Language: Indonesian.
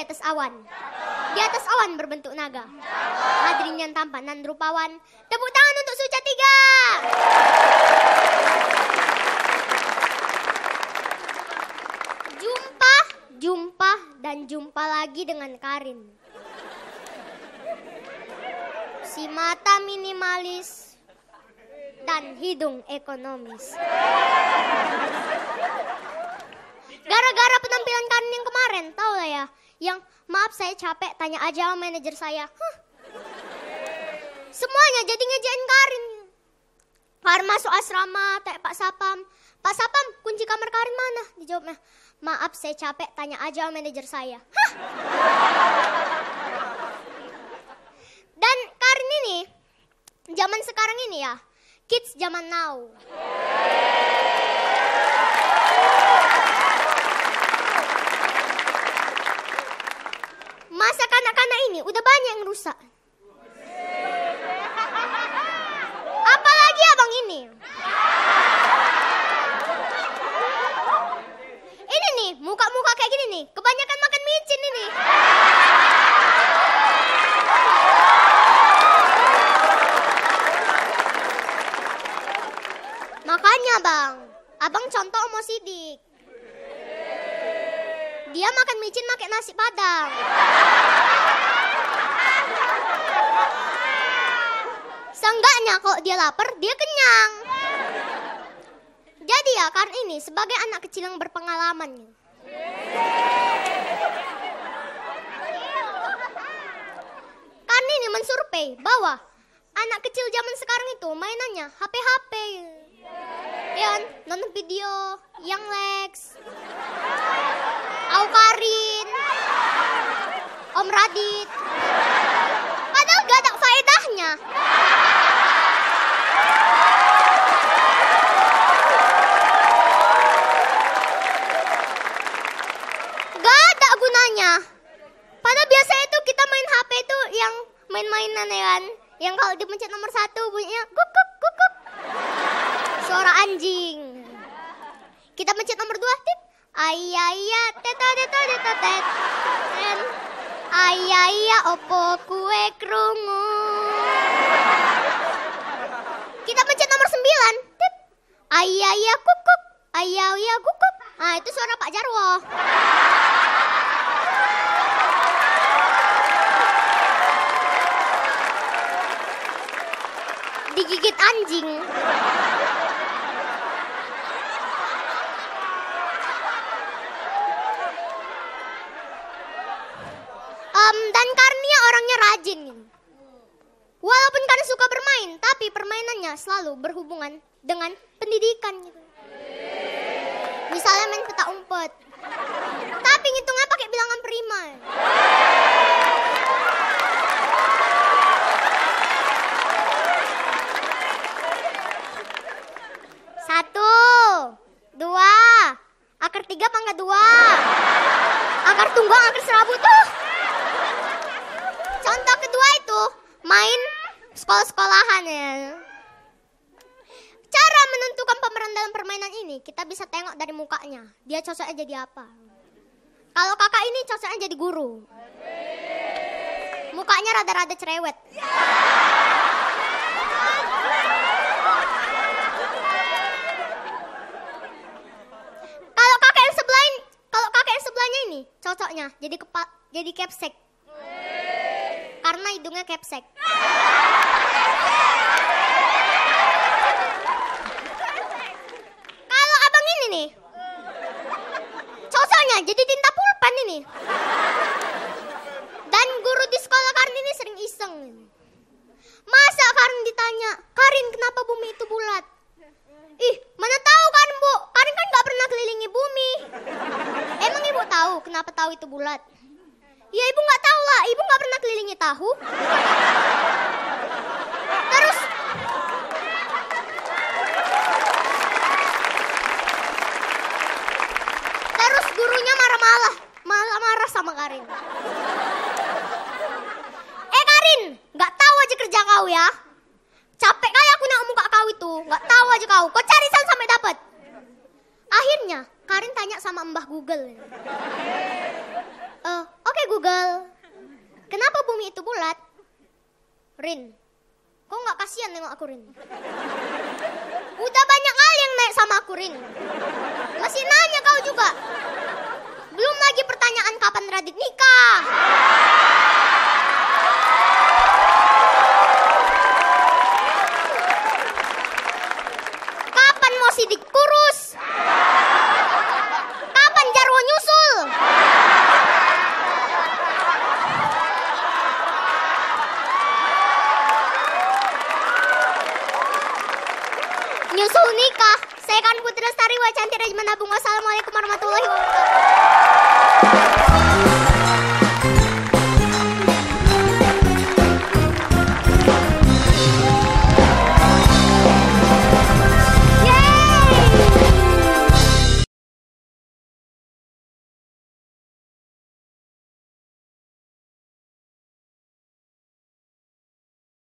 atas awan. Di atas awan berbentuk naga. Hadirin yang tampan dan rupawan, tepuk tangan untuk Suca Tiga. Jumpa, jumpa, dan jumpa lagi dengan Karin. Si mata minimalis dan hidung ekonomis. Gara-gara penampilan Karin yang kemarin, tau lah ya. Yang maaf saya capek, tanya aja sama manajer saya. Semuanya jadi ngejain Karin. Karin masuk asrama, tanya Pak Sapam. Pak Sapam, kunci kamar Karin mana? Dijawabnya, maaf saya capek, tanya aja sama manajer saya. Dan Karin ini, zaman sekarang ini ya, kids zaman now. Masa kanak-kanak udah banyak yang rusak. Apalagi abang ini. Ini nih, muka-muka kayak gini nih, kebanyakan makan micin ini. Makanya bang, abang contoh Omo Sidik. Dia makan micin pakai nasi padang. Seenggaknya kalau dia lapar, dia kenyang. Jadi ya, karena ini sebagai anak kecil yang berpengalaman. Karena ini mensurvei bahwa anak kecil zaman sekarang itu mainannya HP-HP. Ya, kan? nonton video, yang Lex, Aukarin, Om Radit. Padahal gak ada faedahnya. Gak ada gunanya. Padahal biasa itu kita main HP itu yang main-mainan ya kan. Yang kalau dipencet nomor satu bunyinya kukuk kukuk. Suara anjing. Kita pencet nomor dua, tit. Ayaya, teta teta teta tet. Ten. Ayaya, opo kue krungu. Kita pencet nomor sembilan, tit. Ayaya kukuk. Ayaya kukuk. Ah, itu suara Pak Jarwo. Digigit anjing. Rajin. Walaupun Karnia suka bermain, tapi permainannya selalu berhubungan dengan pendidikan gitu. Misalnya main petak umpet. Tapi ngitungnya pakai bilangan prima. Sekolah-sekolahan ya. Cara menentukan pemeran dalam permainan ini kita bisa tengok dari mukanya. Dia cocoknya jadi apa? Kalau kakak ini cocoknya jadi guru. Mukanya rada-rada cerewet. Kalau kakak yang sebelah kalau kakak yang sebelahnya ini cocoknya jadi kepa, jadi capsek. Karena hidungnya capsek. Kalau abang ini nih, cocoknya jadi tinta pulpen ini. Dan guru di sekolah Karin ini sering iseng. Masa Karin ditanya, Karin kenapa bumi itu bulat? Ih, mana tahu kan bu, Karin kan gak pernah kelilingi bumi. Emang ibu tahu kenapa tahu itu bulat? Ya ibu nggak tahu lah, ibu nggak pernah kelilingi tahu. Gurunya marah-marah, marah-marah sama Karin. Eh Karin, nggak tahu aja kerja kau ya. Capek kali aku nak muka kau itu, nggak tahu aja kau. Kau cari sana sampai dapat. Akhirnya Karin tanya sama Mbah Google. Oh Oke Google, kenapa bumi itu bulat? Rin, kok nggak kasihan nengok aku Rin? Udah banyak sama aku Rin. Masih nanya kau juga. Belum lagi pertanyaan kapan Radit nikah. Kapan mau sidik kurus? Kapan Jarwo nyusul? Nyusul nikah. Saya kan Wacanti Rajman Nabung. Wassalamualaikum warahmatullahi wabarakatuh.